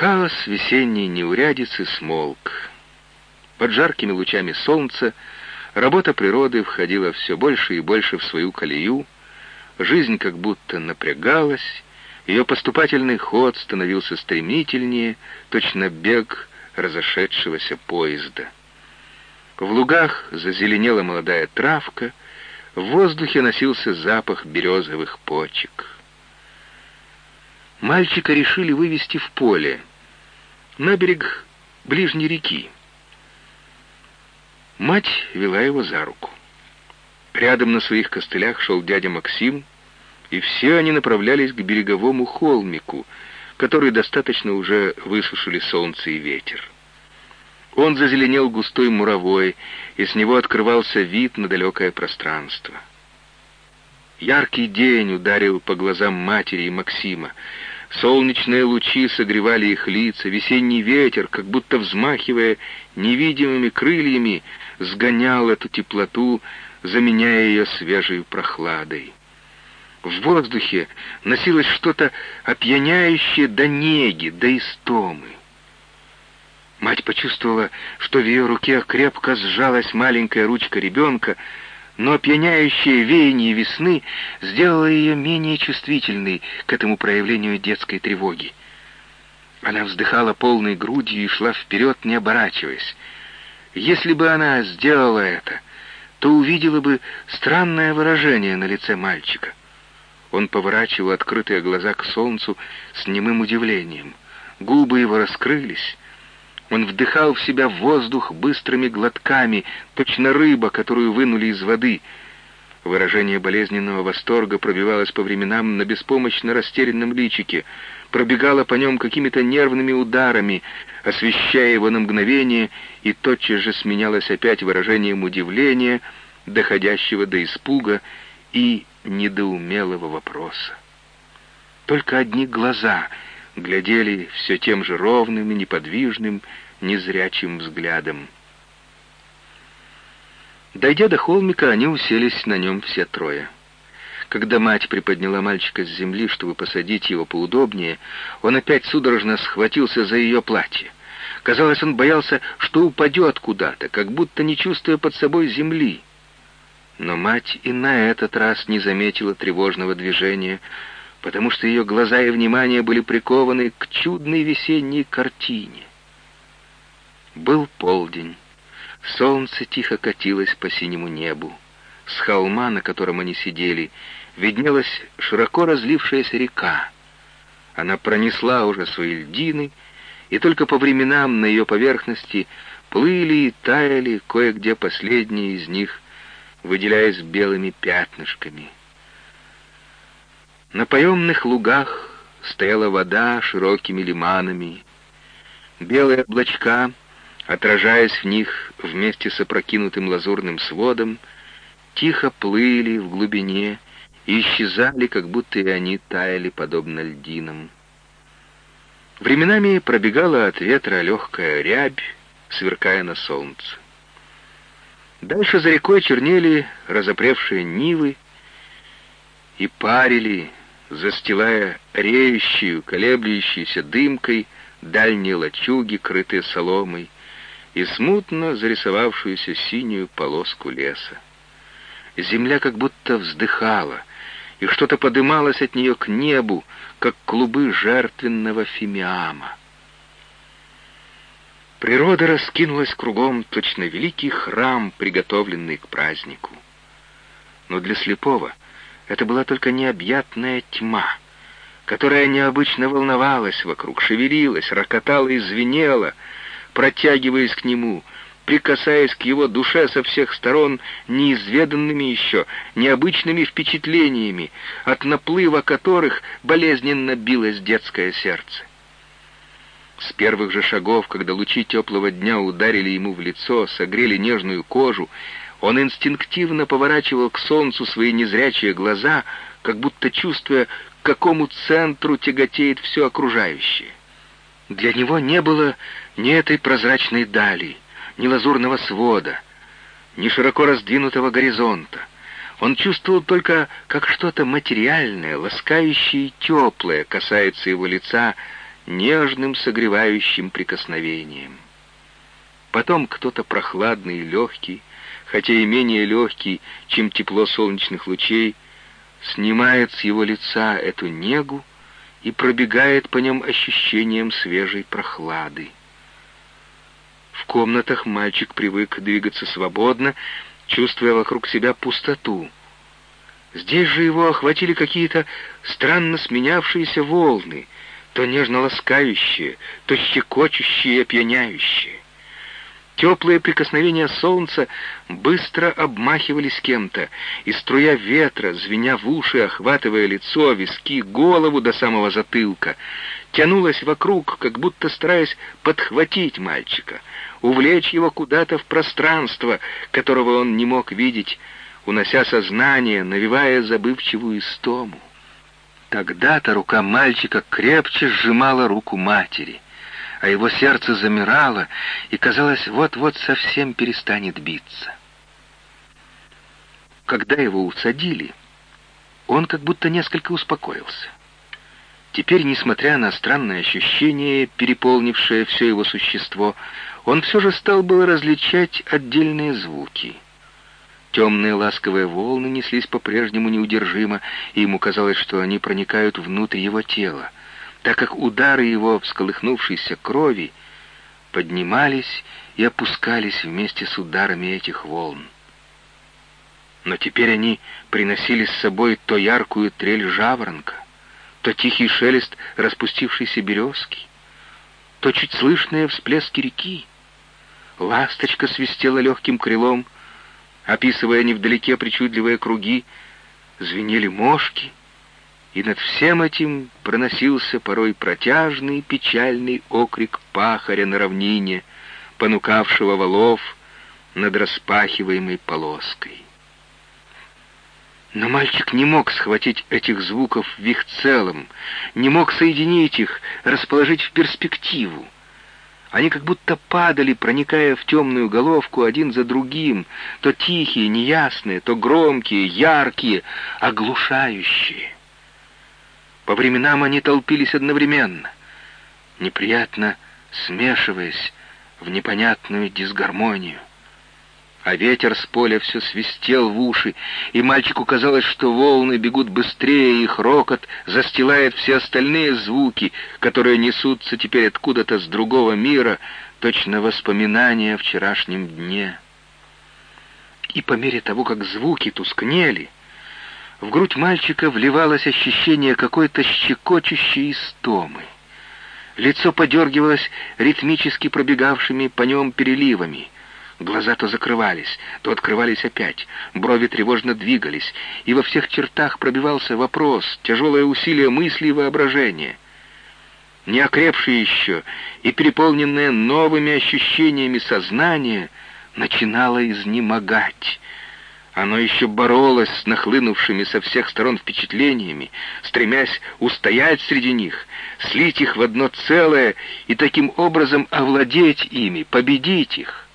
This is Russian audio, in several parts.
Хаос весенней неурядицы смолк. Под жаркими лучами солнца работа природы входила все больше и больше в свою колею, жизнь как будто напрягалась, ее поступательный ход становился стремительнее, точно бег разошедшегося поезда. В лугах зазеленела молодая травка, в воздухе носился запах березовых почек. Мальчика решили вывести в поле, на берег ближней реки. Мать вела его за руку. Рядом на своих костылях шел дядя Максим, и все они направлялись к береговому холмику, который достаточно уже высушили солнце и ветер. Он зазеленел густой муровой, и с него открывался вид на далекое пространство. Яркий день ударил по глазам матери и Максима. Солнечные лучи согревали их лица, весенний ветер, как будто взмахивая невидимыми крыльями, сгонял эту теплоту, заменяя ее свежей прохладой. В воздухе носилось что-то опьяняющее до неги, до истомы. Мать почувствовала, что в ее руке крепко сжалась маленькая ручка ребенка, но опьяняющее веяние весны сделало ее менее чувствительной к этому проявлению детской тревоги. Она вздыхала полной грудью и шла вперед, не оборачиваясь. Если бы она сделала это, то увидела бы странное выражение на лице мальчика. Он поворачивал открытые глаза к солнцу с немым удивлением. Губы его раскрылись, он вдыхал в себя воздух быстрыми глотками, точно рыба, которую вынули из воды. Выражение болезненного восторга пробивалось по временам на беспомощно растерянном личике, пробегало по нем какими-то нервными ударами, освещая его на мгновение, и тотчас же сменялось опять выражением удивления, доходящего до испуга и недоумелого вопроса. Только одни глаза — глядели все тем же ровным и неподвижным, незрячим взглядом. Дойдя до холмика, они уселись на нем все трое. Когда мать приподняла мальчика с земли, чтобы посадить его поудобнее, он опять судорожно схватился за ее платье. Казалось, он боялся, что упадет куда-то, как будто не чувствуя под собой земли. Но мать и на этот раз не заметила тревожного движения, потому что ее глаза и внимание были прикованы к чудной весенней картине. Был полдень. Солнце тихо катилось по синему небу. С холма, на котором они сидели, виднелась широко разлившаяся река. Она пронесла уже свои льдины, и только по временам на ее поверхности плыли и таяли кое-где последние из них, выделяясь белыми пятнышками — на поемных лугах стояла вода широкими лиманами. Белые облачка, отражаясь в них вместе с опрокинутым лазурным сводом, тихо плыли в глубине и исчезали, как будто и они таяли, подобно льдинам. Временами пробегала от ветра легкая рябь, сверкая на солнце. Дальше за рекой чернели разопревшие нивы и парили, застилая реющую, колеблющейся дымкой дальние лачуги, крытые соломой, и смутно зарисовавшуюся синюю полоску леса. Земля как будто вздыхала, и что-то подымалось от нее к небу, как клубы жертвенного фимиама. Природа раскинулась кругом, точно великий храм, приготовленный к празднику. Но для слепого — это была только необъятная тьма, которая необычно волновалась вокруг, шевелилась, рокотала и звенела, протягиваясь к нему, прикасаясь к его душе со всех сторон неизведанными еще, необычными впечатлениями, от наплыва которых болезненно билось детское сердце. С первых же шагов, когда лучи теплого дня ударили ему в лицо, согрели нежную кожу, он инстинктивно поворачивал к солнцу свои незрячие глаза, как будто чувствуя, к какому центру тяготеет все окружающее. Для него не было ни этой прозрачной дали, ни лазурного свода, ни широко раздвинутого горизонта. Он чувствовал только, как что-то материальное, ласкающее и теплое касается его лица нежным согревающим прикосновением. Потом кто-то прохладный и легкий, хотя и менее легкий, чем тепло солнечных лучей, снимает с его лица эту негу и пробегает по нем ощущением свежей прохлады. В комнатах мальчик привык двигаться свободно, чувствуя вокруг себя пустоту. Здесь же его охватили какие-то странно сменявшиеся волны, то нежно ласкающие, то щекочущие и опьяняющие. Теплые прикосновения солнца быстро обмахивались кем-то, и струя ветра, звеня в уши, охватывая лицо, виски, голову до самого затылка, тянулась вокруг, как будто стараясь подхватить мальчика, увлечь его куда-то в пространство, которого он не мог видеть, унося сознание, навевая забывчивую истому. Тогда-то рука мальчика крепче сжимала руку матери — а его сердце замирало и, казалось, вот-вот совсем перестанет биться. Когда его усадили, он как будто несколько успокоился. Теперь, несмотря на странное ощущение, переполнившее все его существо, он все же стал было различать отдельные звуки. Темные ласковые волны неслись по-прежнему неудержимо, и ему казалось, что они проникают внутрь его тела так как удары его всколыхнувшейся крови поднимались и опускались вместе с ударами этих волн. Но теперь они приносили с собой то яркую трель жаворонка, то тихий шелест распустившейся березки, то чуть слышные всплески реки. Ласточка свистела легким крылом, описывая невдалеке причудливые круги, звенели мошки, и над всем этим проносился порой протяжный печальный окрик пахаря на равнине, понукавшего валов над распахиваемой полоской. Но мальчик не мог схватить этих звуков в их целом, не мог соединить их, расположить в перспективу. Они как будто падали, проникая в темную головку один за другим, то тихие, неясные, то громкие, яркие, оглушающие. По временам они толпились одновременно, неприятно смешиваясь в непонятную дисгармонию. А ветер с поля все свистел в уши, и мальчику казалось, что волны бегут быстрее, их рокот застилает все остальные звуки, которые несутся теперь откуда-то с другого мира, точно воспоминания о вчерашнем дне. И по мере того, как звуки тускнели, в грудь мальчика вливалось ощущение какой-то щекочущей истомы. Лицо подергивалось ритмически пробегавшими по нем переливами. Глаза то закрывались, то открывались опять, брови тревожно двигались, и во всех чертах пробивался вопрос, тяжелое усилие мысли и воображения. Неокрепшее еще и переполненное новыми ощущениями сознание начинало изнемогать, оно еще боролось с нахлынувшими со всех сторон впечатлениями, стремясь устоять среди них, слить их в одно целое и таким образом овладеть ими, победить их.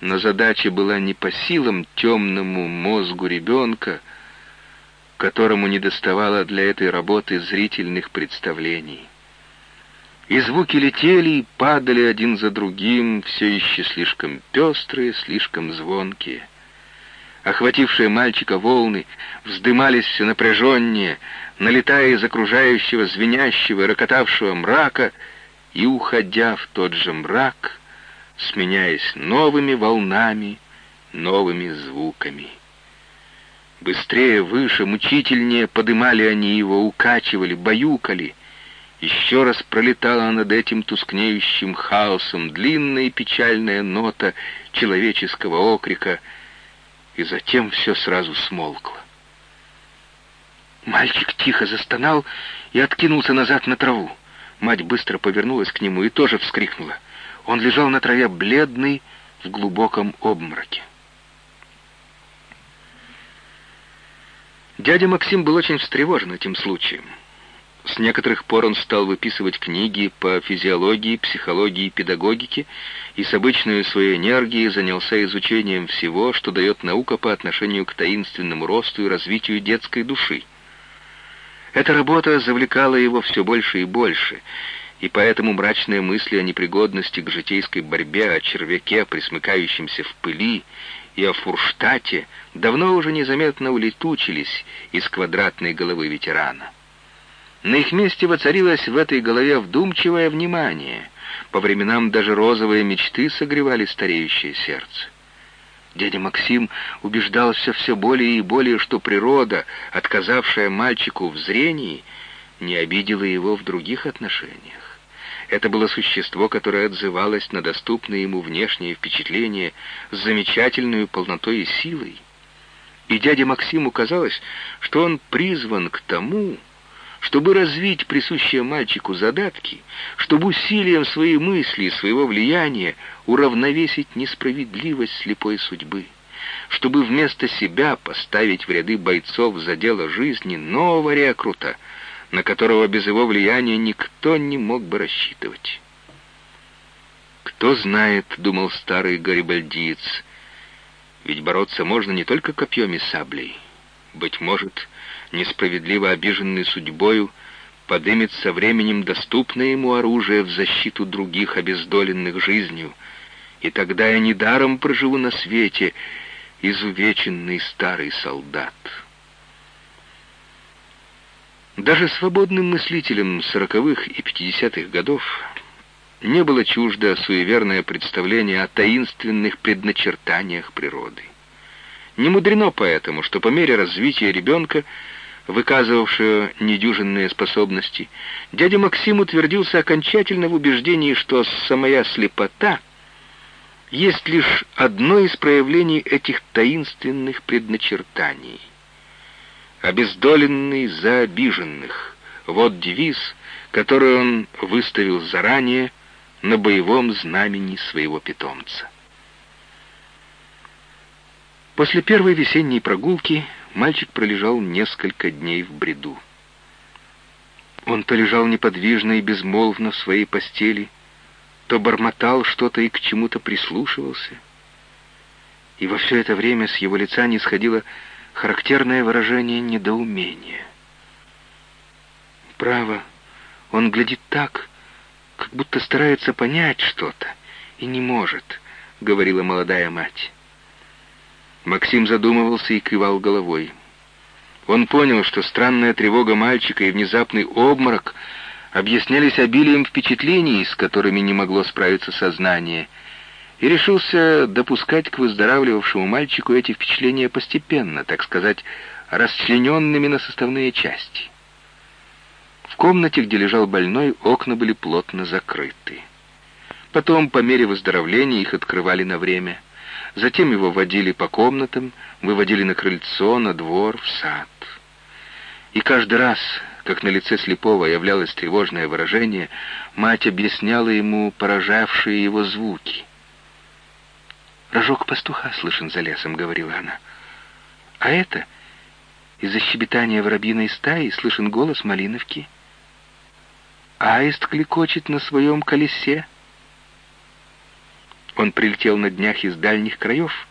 Но задача была не по силам темному мозгу ребенка, которому недоставало для этой работы зрительных представлений. И звуки летели и падали один за другим, все еще слишком пестрые, слишком звонкие. Охватившие мальчика волны вздымались все напряженнее, налетая из окружающего звенящего, рокотавшего мрака и уходя в тот же мрак, сменяясь новыми волнами, новыми звуками. Быстрее, выше, мучительнее подымали они его, укачивали, баюкали. Еще раз пролетала над этим тускнеющим хаосом длинная печальная нота человеческого окрика — и затем все сразу смолкло. Мальчик тихо застонал и откинулся назад на траву. Мать быстро повернулась к нему и тоже вскрикнула. Он лежал на траве бледный, в глубоком обмороке. Дядя Максим был очень встревожен этим случаем. С некоторых пор он стал выписывать книги по физиологии, психологии педагогике, и с обычной своей энергией занялся изучением всего, что дает наука по отношению к таинственному росту и развитию детской души. Эта работа завлекала его все больше и больше, и поэтому мрачные мысли о непригодности к житейской борьбе, о червяке, присмыкающемся в пыли, и о Фурштате давно уже незаметно улетучились из квадратной головы ветерана. На их месте воцарилось в этой голове вдумчивое внимание. По временам даже розовые мечты согревали стареющее сердце. Дядя Максим убеждался все более и более, что природа, отказавшая мальчику в зрении, не обидела его в других отношениях. Это было существо, которое отзывалось на доступные ему внешние впечатления с замечательной полнотой и силой. И дяде Максиму казалось, что он призван к тому, чтобы развить присущие мальчику задатки, чтобы усилием своей мысли и своего влияния уравновесить несправедливость слепой судьбы, чтобы вместо себя поставить в ряды бойцов за дело жизни нового рекрута, на которого без его влияния никто не мог бы рассчитывать. «Кто знает», — думал старый гарибальдиец, — «ведь бороться можно не только копьем и саблей. Быть может, несправедливо обиженный судьбою, подымет со временем доступное ему оружие в защиту других, обездоленных жизнью, и тогда я недаром проживу на свете, изувеченный старый солдат». Даже свободным мыслителям сороковых и пятидесятых годов не было чуждо суеверное представление о таинственных предначертаниях природы. Не мудрено поэтому, что по мере развития ребенка, выказывавшего недюжинные способности, дядя Максим утвердился окончательно в убеждении, что самая слепота есть лишь одно из проявлений этих таинственных предначертаний — обездоленный за обиженных. Вот девиз, который он выставил заранее на боевом знамени своего питомца. После первой весенней прогулки мальчик пролежал несколько дней в бреду. Он то лежал неподвижно и безмолвно в своей постели, то бормотал что-то и к чему-то прислушивался. И во все это время с его лица не сходило характерное выражение недоумения. Право, он глядит так, как будто старается понять что-то и не может, — говорила молодая мать. Максим задумывался и кивал головой. Он понял, что странная тревога мальчика и внезапный обморок объяснялись обилием впечатлений, с которыми не могло справиться сознание — и решился допускать к выздоравливавшему мальчику эти впечатления постепенно, так сказать, расчлененными на составные части. В комнате, где лежал больной, окна были плотно закрыты. Потом, по мере выздоровления, их открывали на время. Затем его водили по комнатам, выводили на крыльцо, на двор, в сад. И каждый раз, как на лице слепого являлось тревожное выражение, мать объясняла ему поражавшие его звуки — «Рожок пастуха слышен за лесом», — говорила она. «А это из-за щебетания воробьиной стаи слышен голос малиновки. Аист кликочет на своем колесе. Он прилетел на днях из дальних краев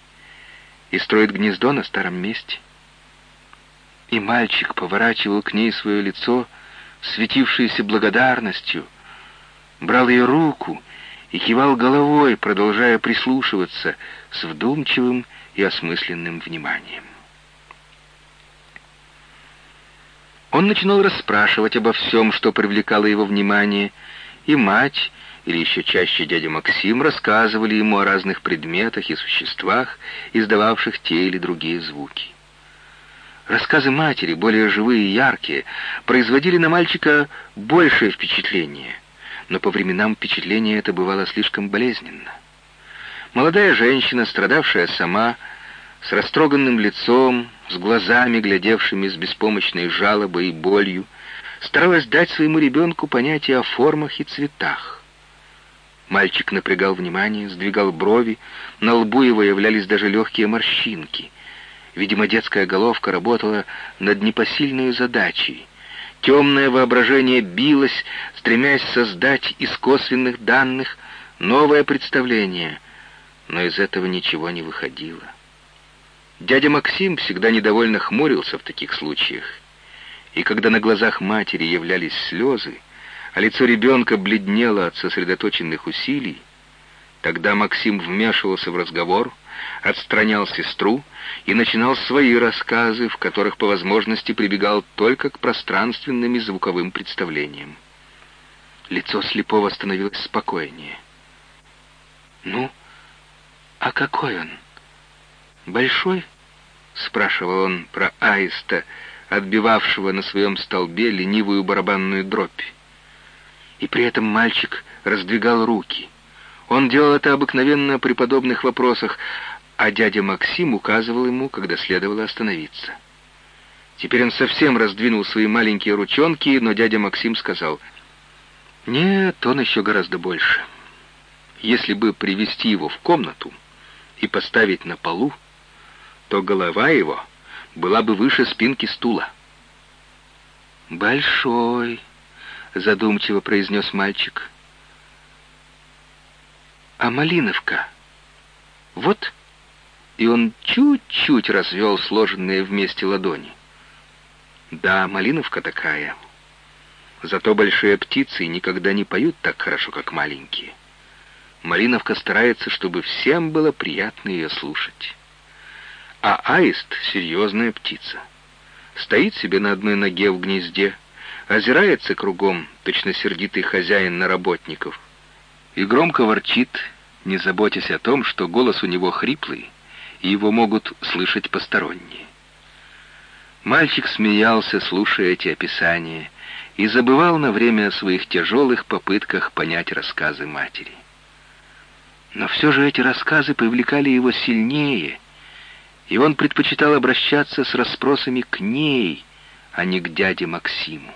и строит гнездо на старом месте. И мальчик поворачивал к ней свое лицо, светившееся благодарностью, брал ее руку и кивал головой, продолжая прислушиваться с вдумчивым и осмысленным вниманием. Он начинал расспрашивать обо всем, что привлекало его внимание, и мать, или еще чаще дядя Максим, рассказывали ему о разных предметах и существах, издававших те или другие звуки. Рассказы матери, более живые и яркие, производили на мальчика большее впечатление — но по временам впечатление это бывало слишком болезненно. Молодая женщина, страдавшая сама, с растроганным лицом, с глазами, глядевшими с беспомощной жалобой и болью, старалась дать своему ребенку понятие о формах и цветах. Мальчик напрягал внимание, сдвигал брови, на лбу его являлись даже легкие морщинки. Видимо, детская головка работала над непосильной задачей — Темное воображение билось, стремясь создать из косвенных данных новое представление, но из этого ничего не выходило. Дядя Максим всегда недовольно хмурился в таких случаях, и когда на глазах матери являлись слезы, а лицо ребенка бледнело от сосредоточенных усилий, тогда Максим вмешивался в разговор, отстранял сестру и начинал свои рассказы, в которых по возможности прибегал только к пространственным и звуковым представлениям. Лицо слепого становилось спокойнее. «Ну, а какой он? Большой?» — спрашивал он про аиста, отбивавшего на своем столбе ленивую барабанную дробь. И при этом мальчик раздвигал руки. Он делал это обыкновенно при подобных вопросах, а дядя Максим указывал ему, когда следовало остановиться. Теперь он совсем раздвинул свои маленькие ручонки, но дядя Максим сказал, «Нет, он еще гораздо больше. Если бы привести его в комнату и поставить на полу, то голова его была бы выше спинки стула». «Большой», — задумчиво произнес мальчик. «А Малиновка? Вот?» и он чуть-чуть развел сложенные вместе ладони. Да, малиновка такая. Зато большие птицы никогда не поют так хорошо, как маленькие. Малиновка старается, чтобы всем было приятно ее слушать. А аист — серьезная птица. Стоит себе на одной ноге в гнезде, озирается кругом, точно сердитый хозяин на работников, и громко ворчит, не заботясь о том, что голос у него хриплый, и его могут слышать посторонние. Мальчик смеялся, слушая эти описания, и забывал на время о своих тяжелых попытках понять рассказы матери. Но все же эти рассказы привлекали его сильнее, и он предпочитал обращаться с расспросами к ней, а не к дяде Максиму.